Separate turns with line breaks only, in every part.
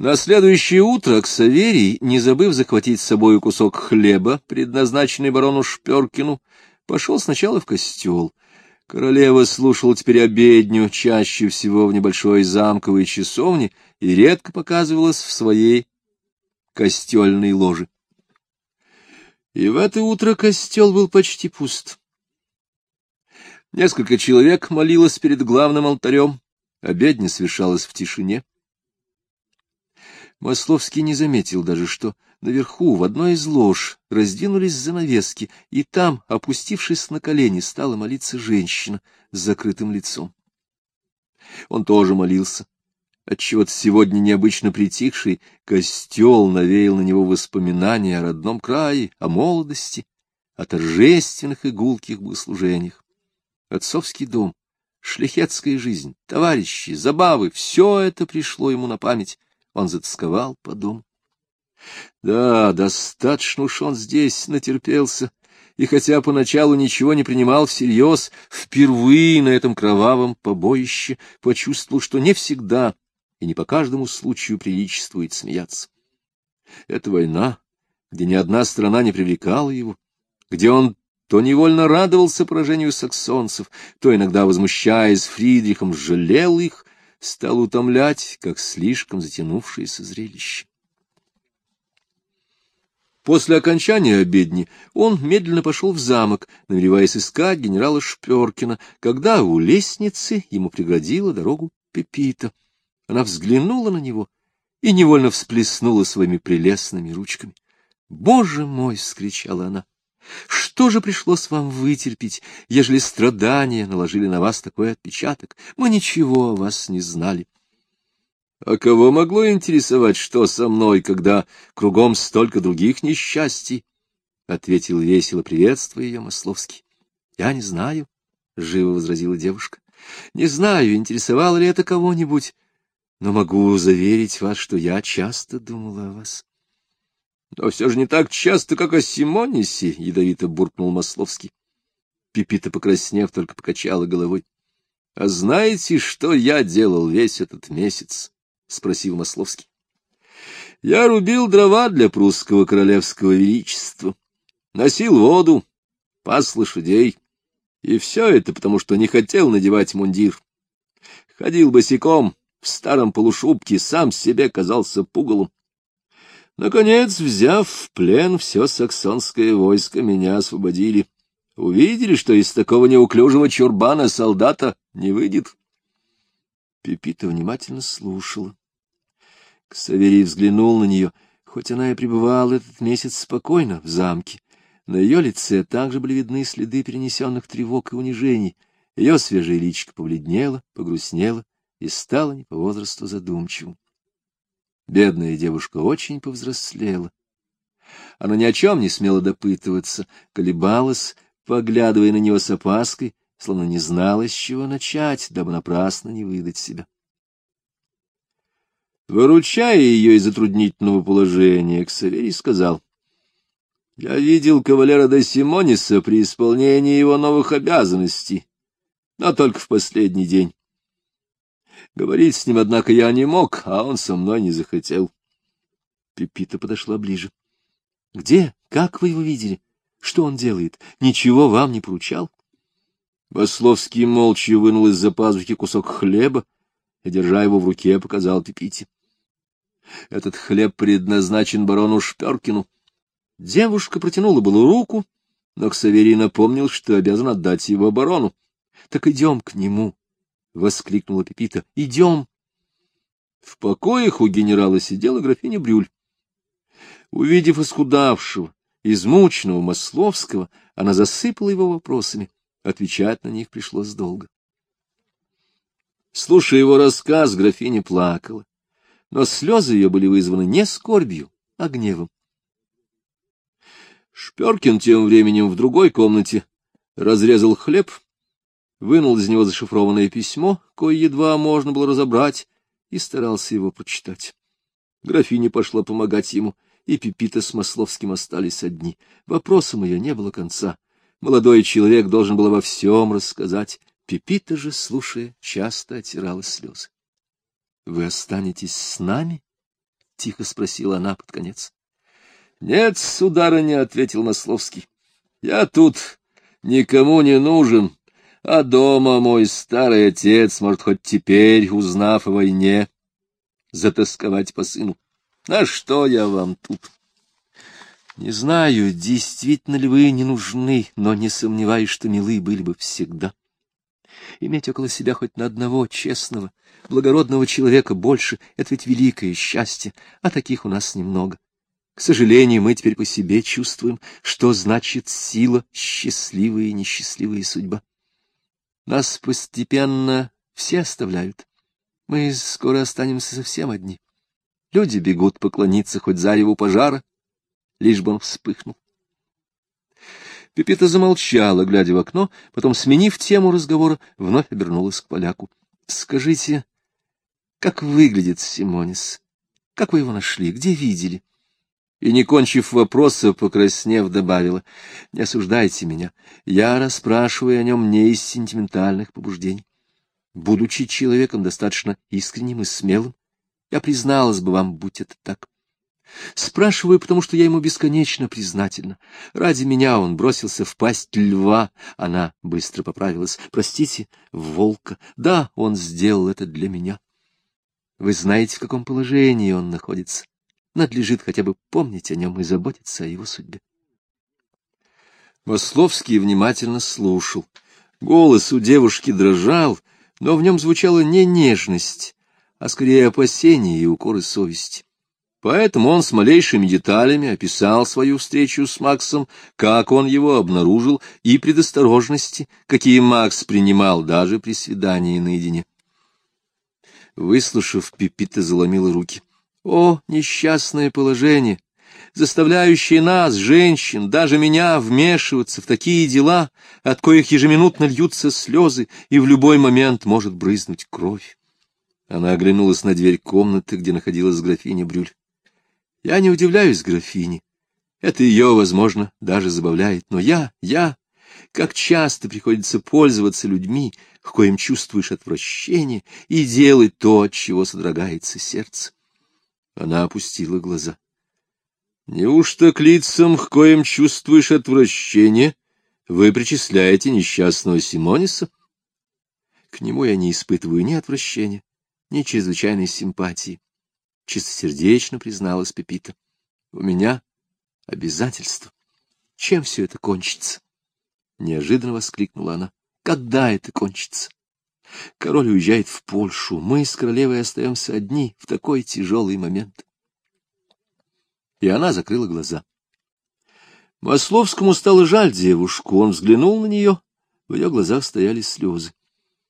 На следующее утро Ксаверий, не забыв захватить с собой кусок хлеба, предназначенный барону Шперкину, пошел сначала в костел. Королева слушала теперь обедню, чаще всего в небольшой замковой часовне, и редко показывалась в своей костельной ложе. И в это утро костел был почти пуст. Несколько человек молилось перед главным алтарем, обедня совершалась в тишине. Масловский не заметил даже, что наверху, в одной из лож, раздвинулись занавески, и там, опустившись на колени, стала молиться женщина с закрытым лицом. Он тоже молился. Отчего-то сегодня необычно притихший костел навеял на него воспоминания о родном крае, о молодости, о торжественных и гулких богослужениях. Отцовский дом, шляхетская жизнь, товарищи, забавы — все это пришло ему на память он затасковал по дому. Да, достаточно уж он здесь натерпелся, и хотя поначалу ничего не принимал всерьез, впервые на этом кровавом побоище почувствовал, что не всегда и не по каждому случаю приличествует смеяться. Это война, где ни одна страна не привлекала его, где он то невольно радовался поражению саксонцев, то иногда, возмущаясь Фридрихом, жалел их, стал утомлять, как слишком затянувшееся зрелище. После окончания обедни он медленно пошел в замок, намереваясь искать генерала Шперкина, когда у лестницы ему преградила дорогу Пепита. Она взглянула на него и невольно всплеснула своими прелестными ручками. «Боже мой!» — вскричала она. Что же пришлось вам вытерпеть, ежели страдания наложили на вас такой отпечаток? Мы ничего о вас не знали. А кого могло интересовать, что со мной, когда кругом столько других несчастий? — ответил весело, приветствуя ее Масловский. — Я не знаю, — живо возразила девушка. — Не знаю, интересовало ли это кого-нибудь, но могу заверить вас, что я часто думала о вас. Но все же не так часто, как о Симонисе, — ядовито буркнул Масловский. Пипита, покраснев, только покачала головой. — А знаете, что я делал весь этот месяц? — спросил Масловский. — Я рубил дрова для прусского королевского величества, носил воду, пас лошадей, и все это потому, что не хотел надевать мундир. Ходил босиком, в старом полушубке, сам себе казался пугалом. Наконец, взяв в плен все саксонское войско, меня освободили. Увидели, что из такого неуклюжего чурбана солдата не выйдет. Пепита внимательно слушала. Ксаверий взглянул на нее, хоть она и пребывала этот месяц спокойно в замке. На ее лице также были видны следы перенесенных тревог и унижений. Ее свежая личико побледнела, погрустнела и стала не по возрасту задумчивым. Бедная девушка очень повзрослела. Она ни о чем не смела допытываться, колебалась, поглядывая на него с опаской, словно не знала, с чего начать, дабы напрасно не выдать себя. Выручая ее из затруднительного положения, Ксаверий сказал, — Я видел кавалера де Симониса при исполнении его новых обязанностей, но только в последний день. Говорить с ним, однако, я не мог, а он со мной не захотел. Пепита подошла ближе. — Где? Как вы его видели? Что он делает? Ничего вам не поручал? Васловский молча вынул из-за пазухи кусок хлеба и, держа его в руке, показал Пепите. Этот хлеб предназначен барону Шперкину. Девушка протянула было руку, но Ксаверий напомнил, что обязан отдать его барону. — Так идем к нему, — воскликнула Пепита. — Идем. В покоях у генерала сидела графиня Брюль. Увидев исхудавшего, измученного Масловского, она засыпала его вопросами. Отвечать на них пришлось долго. Слушая его рассказ, графиня плакала, но слезы ее были вызваны не скорбью, а гневом. Шперкин тем временем в другой комнате разрезал хлеб вынул из него зашифрованное письмо, кое едва можно было разобрать, и старался его прочитать. Графиня пошла помогать ему, и Пипита с Масловским остались одни. Вопросом ее не было конца. Молодой человек должен был во всем рассказать. Пипита же, слушая, часто отирала слезы. — Вы останетесь с нами? тихо спросила она под конец. — Нет, сударыня, — ответил Масловский, — я тут никому не нужен, а дома мой старый отец может хоть теперь, узнав о войне, затасковать по сыну. На что я вам тут? Не знаю, действительно ли вы не нужны, но не сомневаюсь, что милы были бы всегда. Иметь около себя хоть на одного честного, благородного человека больше — это ведь великое счастье, а таких у нас немного. К сожалению, мы теперь по себе чувствуем, что значит сила, счастливая и несчастливая судьба. Нас постепенно все оставляют. Мы скоро останемся совсем одни. Люди бегут поклониться хоть зареву пожара, лишь бы он вспыхнул. Пепита замолчала, глядя в окно, потом, сменив тему разговора, вновь обернулась к поляку. — Скажите, как выглядит Симонис? Как вы его нашли? Где видели? И, не кончив вопроса, покраснев, добавила, — Не осуждайте меня. Я расспрашиваю о нем не из сентиментальных побуждений. Будучи человеком достаточно искренним и смелым, я призналась бы вам, будь это так. Спрашиваю, потому что я ему бесконечно признательна. Ради меня он бросился в пасть льва. Она быстро поправилась. Простите, волка. Да, он сделал это для меня. Вы знаете, в каком положении он находится. Надлежит хотя бы помнить о нем и заботиться о его судьбе. Масловский внимательно слушал. Голос у девушки дрожал, но в нем звучала не нежность, а скорее опасение и укоры совести. Поэтому он с малейшими деталями описал свою встречу с Максом, как он его обнаружил, и предосторожности, какие Макс принимал даже при свидании наедине. Выслушав, Пипита заломила руки. О, несчастное положение, заставляющее нас, женщин, даже меня, вмешиваться в такие дела, от коих ежеминутно льются слезы, и в любой момент может брызнуть кровь. Она оглянулась на дверь комнаты, где находилась графиня Брюль. Я не удивляюсь графине. Это ее, возможно, даже забавляет. Но я, я, как часто приходится пользоваться людьми, к коим чувствуешь отвращение, и делать то, от чего содрогается сердце. Она опустила глаза. Неужто к лицам, к коим чувствуешь отвращение, вы причисляете несчастного Симониса? К нему я не испытываю ни отвращения, ни чрезвычайной симпатии чистосердечно призналась Пепита. — У меня обязательство. Чем все это кончится? Неожиданно воскликнула она. — Когда это кончится? Король уезжает в Польшу, мы с королевой остаемся одни в такой тяжелый момент. И она закрыла глаза. Масловскому стало жаль девушку, он взглянул на нее, в ее глазах стояли слезы.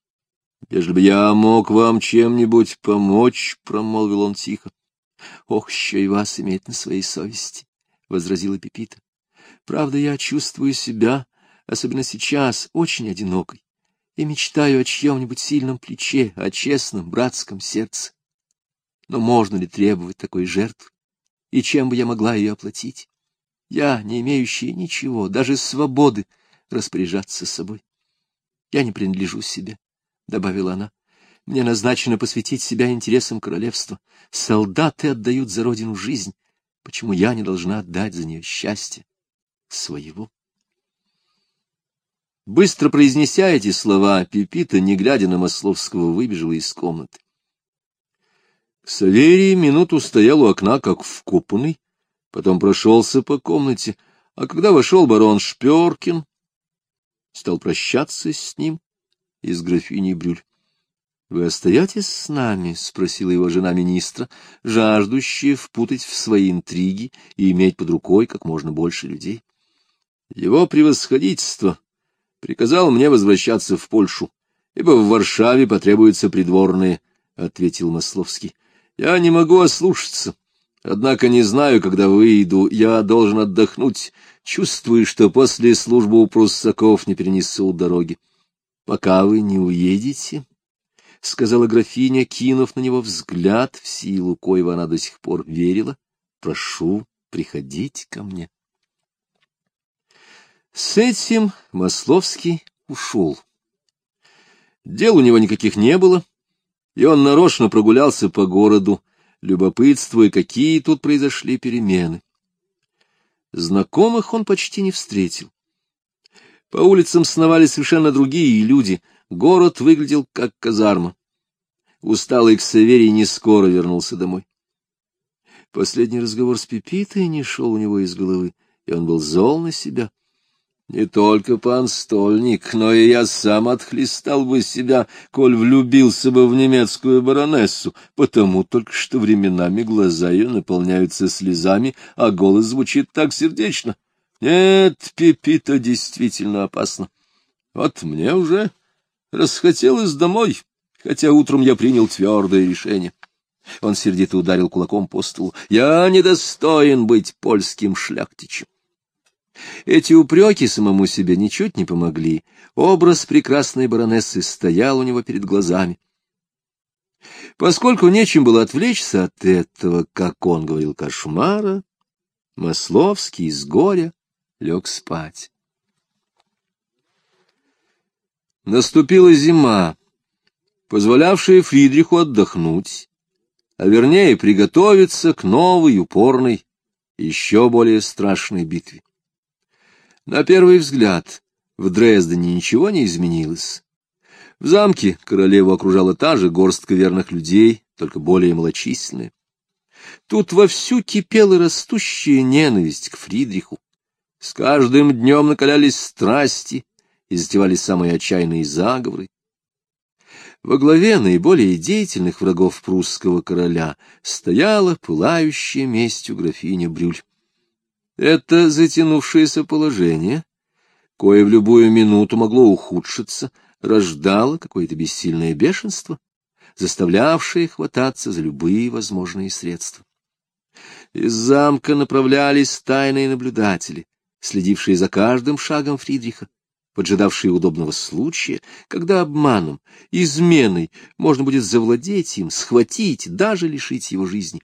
— Если бы я мог вам чем-нибудь помочь, — промолвил он тихо. — Ох, еще и вас иметь на своей совести, — возразила Пепита. — Правда, я чувствую себя, особенно сейчас, очень одинокой, и мечтаю о чьем-нибудь сильном плече, о честном братском сердце. Но можно ли требовать такой жертвы? И чем бы я могла ее оплатить? Я, не имеющая ничего, даже свободы, распоряжаться собой. Я не принадлежу себе добавила она. Мне назначено посвятить себя интересам королевства. Солдаты отдают за родину жизнь. Почему я не должна отдать за нее счастье своего? Быстро произнеся эти слова, Пепита, не глядя на Масловского, выбежала из комнаты. Саверий минуту стоял у окна, как вкопанный, потом прошелся по комнате, а когда вошел барон Шперкин, стал прощаться с ним, из графини Брюль. — Вы остаетесь с нами? — спросила его жена министра, жаждущая впутать в свои интриги и иметь под рукой как можно больше людей. Его превосходительство приказал мне возвращаться в Польшу, ибо в Варшаве потребуются придворные, — ответил Масловский. — Я не могу ослушаться. Однако не знаю, когда выйду, я должен отдохнуть, чувствую, что после службы у пруссаков не перенесу дороги пока вы не уедете, — сказала графиня, кинув на него взгляд, в силу коего она до сих пор верила, — прошу приходить ко мне. С этим Масловский ушел. Дел у него никаких не было, и он нарочно прогулялся по городу, любопытствуя, какие тут произошли перемены. Знакомых он почти не встретил. По улицам сновали совершенно другие люди, город выглядел как казарма. Усталый Ксаверий не скоро вернулся домой. Последний разговор с Пепитой не шел у него из головы, и он был зол на себя. Не только пан Стольник, но и я сам отхлестал бы себя, коль влюбился бы в немецкую баронессу, потому только что временами глаза ее наполняются слезами, а голос звучит так сердечно. Нет, Пепита действительно опасно. Вот мне уже расхотелось домой, хотя утром я принял твердое решение. Он сердито ударил кулаком по столу. Я недостоин быть польским шляхтичем. Эти упреки самому себе ничуть не помогли. Образ прекрасной баронессы стоял у него перед глазами. Поскольку нечем было отвлечься от этого, как он говорил, кошмара, Масловский из горя лег спать. Наступила зима, позволявшая Фридриху отдохнуть, а вернее приготовиться к новой, упорной, еще более страшной битве. На первый взгляд в Дрездене ничего не изменилось. В замке королеву окружала та же горстка верных людей, только более малочисленная. Тут вовсю кипела растущая ненависть к Фридриху. С каждым днем накалялись страсти и затевались самые отчаянные заговоры. Во главе наиболее деятельных врагов прусского короля стояла пылающая местью графиня Брюль. Это затянувшееся положение, кое в любую минуту могло ухудшиться, рождало какое-то бессильное бешенство, заставлявшее хвататься за любые возможные средства. Из замка направлялись тайные наблюдатели, следившие за каждым шагом Фридриха, поджидавшие удобного случая, когда обманом, изменой можно будет завладеть им, схватить, даже лишить его жизни.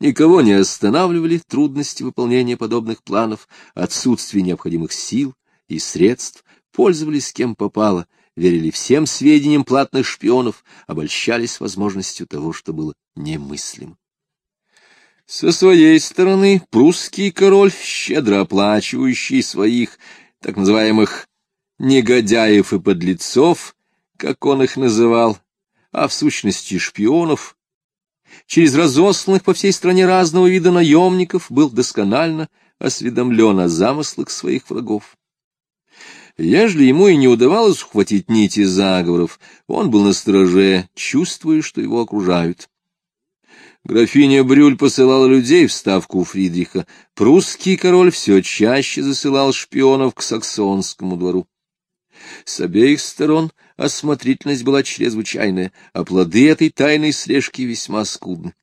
Никого не останавливали трудности выполнения подобных планов, отсутствие необходимых сил и средств, пользовались кем попало, верили всем сведениям платных шпионов, обольщались возможностью того, что было немыслимо. Со своей стороны прусский король, щедро оплачивающий своих так называемых негодяев и подлецов, как он их называл, а в сущности шпионов, через разосланных по всей стране разного вида наемников, был досконально осведомлен о замыслах своих врагов. Ежели ему и не удавалось ухватить нити заговоров, он был на страже, чувствуя, что его окружают. Графиня Брюль посылала людей в ставку у Фридриха. Прусский король все чаще засылал шпионов к саксонскому двору. С обеих сторон осмотрительность была чрезвычайная, а плоды этой тайной слежки весьма скудны.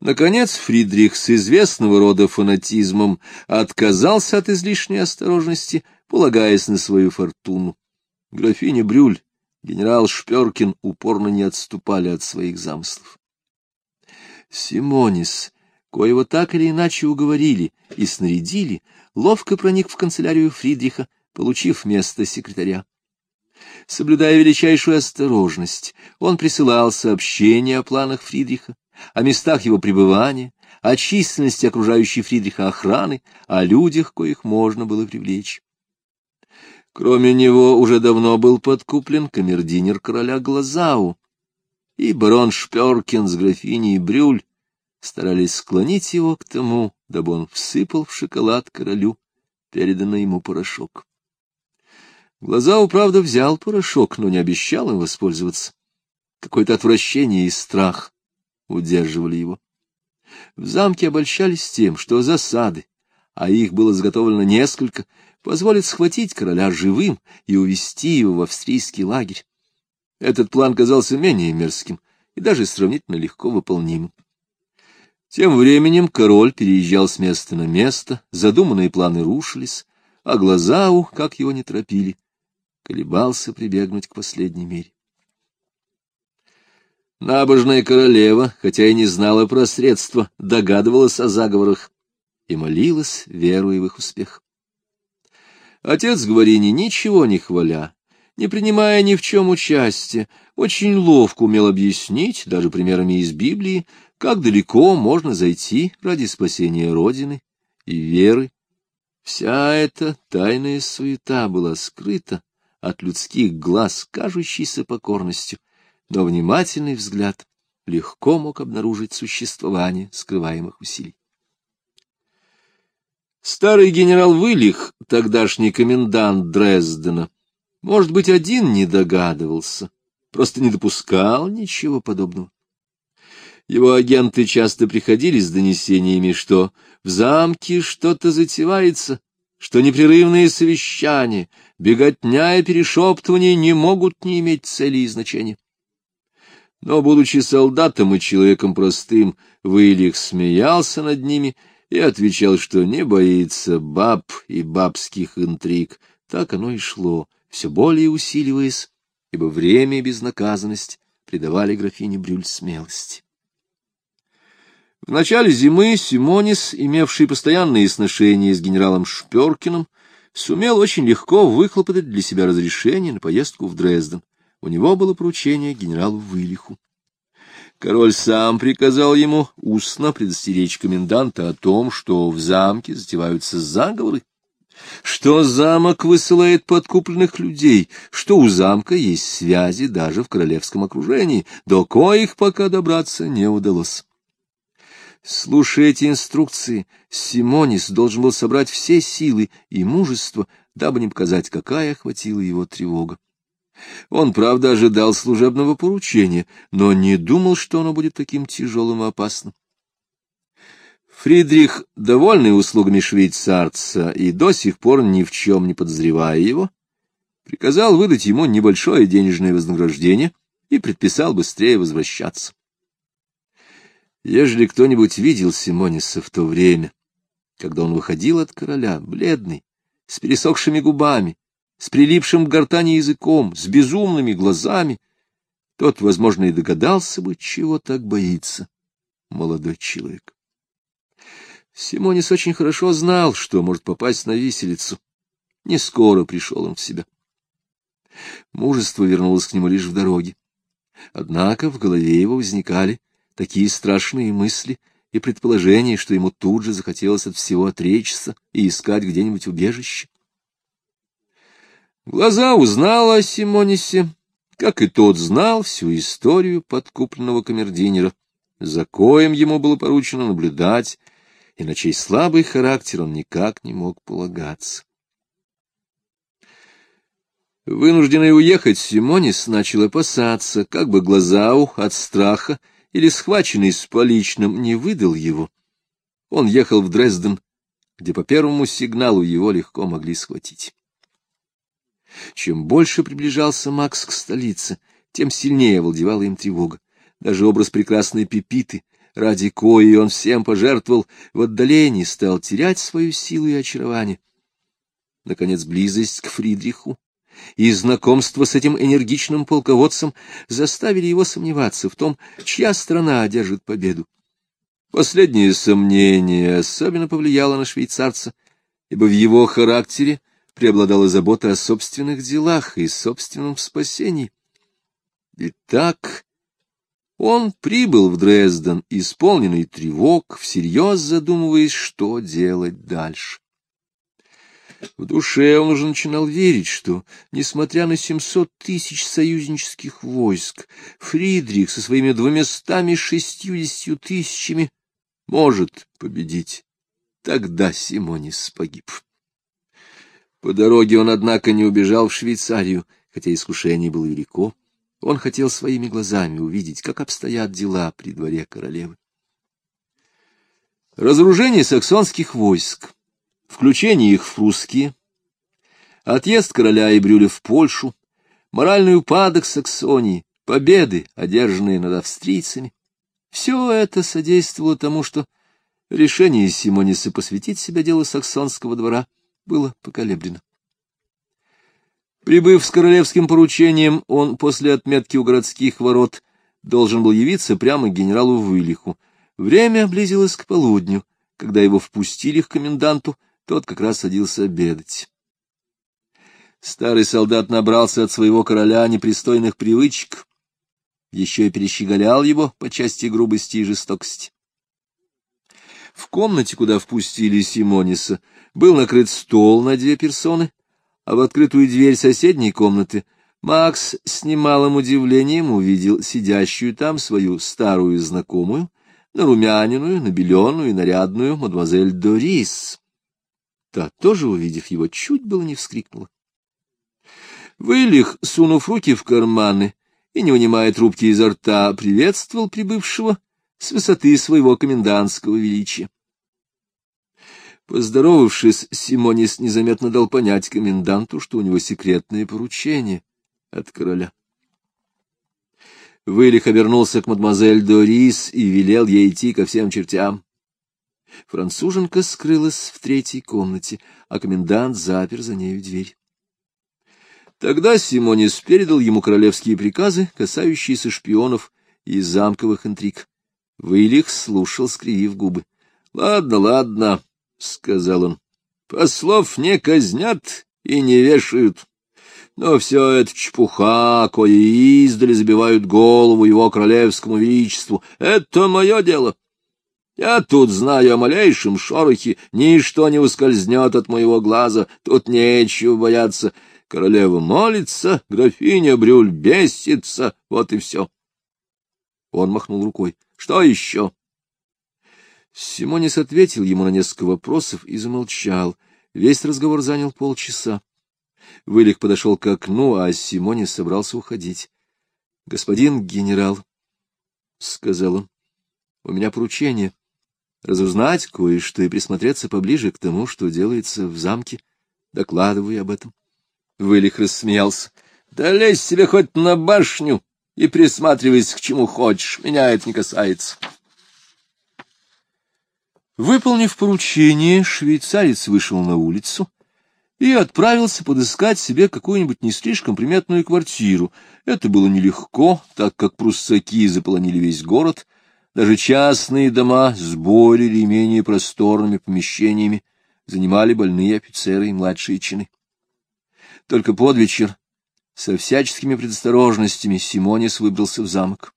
Наконец Фридрих с известного рода фанатизмом отказался от излишней осторожности, полагаясь на свою фортуну. Графиня Брюль, генерал Шперкин упорно не отступали от своих замыслов. Симонис, коего так или иначе уговорили и снарядили, ловко проник в канцелярию Фридриха, получив место секретаря. Соблюдая величайшую осторожность, он присылал сообщения о планах Фридриха, о местах его пребывания, о численности окружающей Фридриха охраны, о людях, коих можно было привлечь. Кроме него уже давно был подкуплен камердинер короля Глазау, и барон Шперкин с графиней Брюль старались склонить его к тому, дабы он всыпал в шоколад королю переданный ему порошок. Глаза управда взял порошок, но не обещал им воспользоваться. Какое-то отвращение и страх удерживали его. В замке обольщались тем, что засады, а их было заготовлено несколько, позволят схватить короля живым и увести его в австрийский лагерь. Этот план казался менее мерзким и даже сравнительно легко выполнимым. Тем временем король переезжал с места на место, задуманные планы рушились, а глаза у, как его не торопили, колебался прибегнуть к последней мере. Набожная королева, хотя и не знала про средства, догадывалась о заговорах и молилась, веруя в их успех. Отец Гварини, ничего не хваля, не принимая ни в чем участия, очень ловко умел объяснить, даже примерами из Библии, как далеко можно зайти ради спасения Родины и веры. Вся эта тайная суета была скрыта от людских глаз, кажущейся покорностью, но внимательный взгляд легко мог обнаружить существование скрываемых усилий. Старый генерал Вылих, тогдашний комендант Дрездена, может быть, один не догадывался, просто не допускал ничего подобного. Его агенты часто приходили с донесениями, что в замке что-то затевается, что непрерывные совещания, беготня и перешептывания не могут не иметь цели и значения. Но, будучи солдатом и человеком простым, Вылих смеялся над ними и отвечал, что не боится баб и бабских интриг. Так оно и шло, все более усиливаясь, ибо время и безнаказанность придавали графине Брюль смелости. В начале зимы Симонис, имевший постоянные сношения с генералом Шперкиным, сумел очень легко выхлопотать для себя разрешение на поездку в Дрезден. У него было поручение генералу Вылиху. Король сам приказал ему устно предостеречь коменданта о том, что в замке затеваются заговоры, что замок высылает подкупленных людей, что у замка есть связи даже в королевском окружении, до коих пока добраться не удалось. Слушая эти инструкции, Симонис должен был собрать все силы и мужество, дабы не показать, какая охватила его тревога. Он, правда, ожидал служебного поручения, но не думал, что оно будет таким тяжелым и опасным. Фридрих, довольный услугами швейцарца и до сих пор ни в чем не подозревая его, приказал выдать ему небольшое денежное вознаграждение и предписал быстрее возвращаться. Ежели кто-нибудь видел Симониса в то время, когда он выходил от короля, бледный, с пересохшими губами, с прилипшим к гортани языком, с безумными глазами, тот, возможно, и догадался бы, чего так боится молодой человек. Симонис очень хорошо знал, что может попасть на виселицу. Не скоро пришел он в себя. Мужество вернулось к нему лишь в дороге. Однако в голове его возникали такие страшные мысли и предположения, что ему тут же захотелось от всего отречься и искать где-нибудь убежище. Глаза узнал о Симонисе, как и тот знал всю историю подкупленного камердинера, за коем ему было поручено наблюдать, и на чей слабый характер он никак не мог полагаться. Вынужденный уехать, Симонис начал опасаться, как бы Глазау от страха или схваченный с поличным не выдал его. Он ехал в Дрезден, где по первому сигналу его легко могли схватить. Чем больше приближался Макс к столице, тем сильнее овладевала им тревога. Даже образ прекрасной Пепиты, ради кои он всем пожертвовал, в отдалении стал терять свою силу и очарование. Наконец, близость к Фридриху и знакомство с этим энергичным полководцем заставили его сомневаться в том, чья страна одержит победу. Последнее сомнение особенно повлияло на швейцарца, ибо в его характере преобладала забота о собственных делах и собственном спасении. Итак, он прибыл в Дрезден, исполненный тревог, всерьез задумываясь, что делать дальше. В душе он уже начинал верить, что, несмотря на семьсот тысяч союзнических войск, Фридрих со своими двумястами шестьюдесятью тысячами может победить. Тогда Симонис погиб. По дороге он, однако, не убежал в Швейцарию, хотя искушение было велико. Он хотел своими глазами увидеть, как обстоят дела при дворе королевы. Разоружение саксонских войск, включение их в русские, отъезд короля и Брюля в Польшу, моральный упадок Саксонии, победы, одержанные над австрийцами — все это содействовало тому, что решение Симониса посвятить себя делу саксонского двора было поколеблено. Прибыв с королевским поручением, он после отметки у городских ворот должен был явиться прямо к генералу Вылиху. Время близилось к полудню. Когда его впустили к коменданту, тот как раз садился обедать. Старый солдат набрался от своего короля непристойных привычек еще и перещеголял его по части грубости и жестокости. В комнате, куда впустили Симониса, был накрыт стол на две персоны, а в открытую дверь соседней комнаты Макс с немалым удивлением увидел сидящую там свою старую знакомую, нарумяненную, набеленную и нарядную мадемуазель Дорис. Та, тоже увидев его, чуть было не вскрикнула. Вылих, сунув руки в карманы и, не вынимая трубки изо рта, приветствовал прибывшего с высоты своего комендантского величия. Поздоровавшись, Симонис незаметно дал понять коменданту, что у него секретное поручение от короля. Вылих обернулся к мадемуазель Дорис и велел ей идти ко всем чертям. Француженка скрылась в третьей комнате, а комендант запер за нею дверь. Тогда Симонис передал ему королевские приказы, касающиеся шпионов и замковых интриг. Вылих слушал, скривив губы. — Ладно, ладно, — сказал он. — Послов не казнят и не вешают. Но все это чепуха, кое издали забивают голову его королевскому величеству. Это мое дело. Я тут знаю о малейшем шорохе, ничто не ускользнет от моего глаза, тут нечего бояться. Королева молится, графиня Брюль бесится, вот и все. Он махнул рукой. — Что еще? Симонис ответил ему на несколько вопросов и замолчал. Весь разговор занял полчаса. Вылих подошел к окну, а Симонис собрался уходить. — Господин генерал, — сказал он, — у меня поручение разузнать кое-что и присмотреться поближе к тому, что делается в замке. Докладываю об этом. Вылих рассмеялся. — Да лезь себе хоть на башню и присматривайся к чему хочешь, меня это не касается. Выполнив поручение, швейцарец вышел на улицу и отправился подыскать себе какую-нибудь не слишком приметную квартиру. Это было нелегко, так как пруссаки заполонили весь город, даже частные дома с более или менее просторными помещениями занимали больные офицеры и младшие чины. Только под вечер со всяческими предосторожностями Симонис выбрался в замок.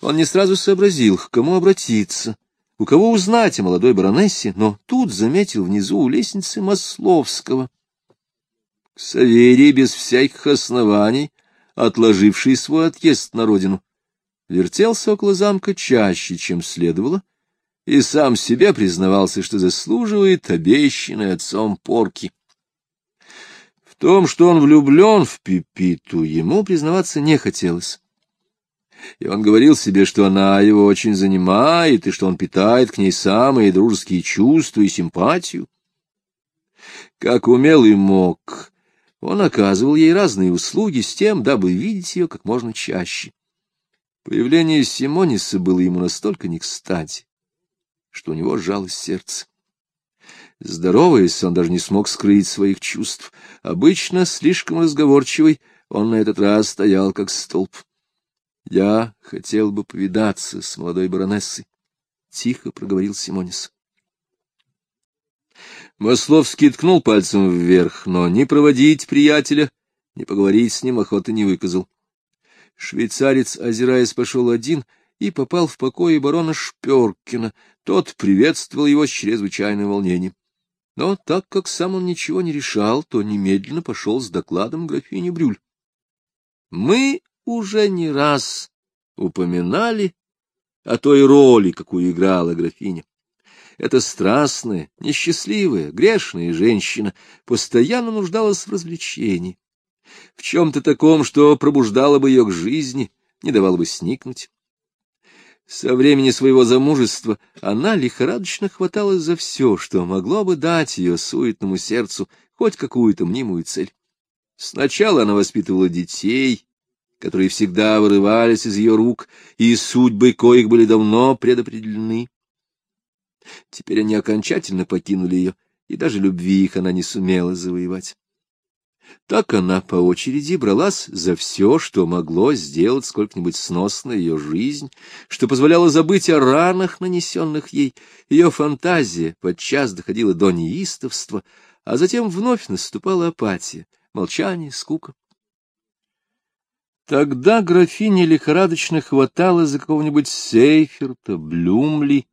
Он не сразу сообразил, к кому обратиться — у кого узнать о молодой баронессе, но тут заметил внизу у лестницы Масловского. Саверий без всяких оснований, отложивший свой отъезд на родину, вертелся около замка чаще, чем следовало, и сам себе признавался, что заслуживает обещанной отцом порки. В том, что он влюблен в Пипиту, ему признаваться не хотелось и он говорил себе, что она его очень занимает, и что он питает к ней самые дружеские чувства и симпатию. Как умел и мог, он оказывал ей разные услуги с тем, дабы видеть ее как можно чаще. Появление Симониса было ему настолько не кстати, что у него сжалось сердце. Здороваясь, он даже не смог скрыть своих чувств. Обычно, слишком разговорчивый, он на этот раз стоял как столб. Я хотел бы повидаться с молодой баронессой, — тихо проговорил Симонис. Масловский ткнул пальцем вверх, но ни проводить приятеля, ни поговорить с ним охоты не выказал. Швейцарец, озираясь, пошел один и попал в покои барона Шперкина. Тот приветствовал его с чрезвычайным волнением. Но так как сам он ничего не решал, то немедленно пошел с докладом графини Брюль. — Мы уже не раз упоминали о той роли, какую играла графиня. Эта страстная, несчастливая, грешная женщина постоянно нуждалась в развлечении, в чем-то таком, что пробуждало бы ее к жизни, не давало бы сникнуть. Со времени своего замужества она лихорадочно хваталась за все, что могло бы дать ее суетному сердцу хоть какую-то мнимую цель. Сначала она воспитывала детей, которые всегда вырывались из ее рук, и судьбы коих были давно предопределены. Теперь они окончательно покинули ее, и даже любви их она не сумела завоевать. Так она по очереди бралась за все, что могло сделать сколько-нибудь сносно ее жизнь, что позволяло забыть о ранах, нанесенных ей. Ее фантазия подчас доходила до неистовства, а затем вновь наступала апатия, молчание, скука. Тогда графиня лихорадочно хватала за какого-нибудь Сейферта, Блюмли,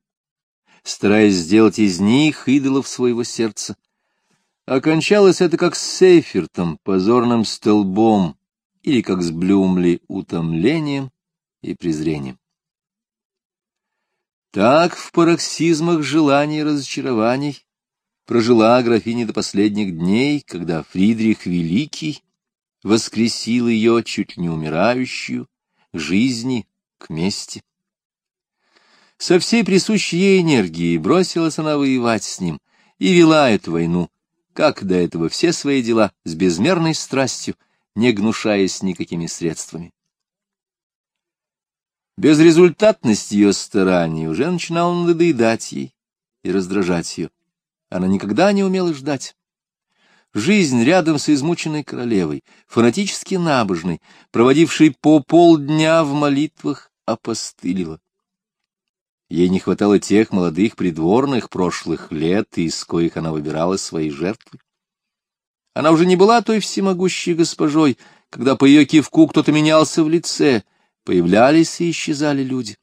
стараясь сделать из них идолов своего сердца. Окончалось это как с Сейфертом, позорным столбом, или как с Блюмли, утомлением и презрением. Так в пароксизмах желаний и разочарований прожила графиня до последних дней, когда Фридрих Великий воскресил ее, чуть не умирающую, к жизни, к мести. Со всей присущей ей энергией бросилась она воевать с ним и вела эту войну, как до этого все свои дела, с безмерной страстью, не гнушаясь никакими средствами. Безрезультатность ее стараний уже начинала надоедать ей и раздражать ее. Она никогда не умела ждать. Жизнь рядом с измученной королевой, фанатически набожной, проводившей по полдня в молитвах, опостылила. Ей не хватало тех молодых придворных прошлых лет, из коих она выбирала свои жертвы. Она уже не была той всемогущей госпожой, когда по ее кивку кто-то менялся в лице, появлялись и исчезали люди.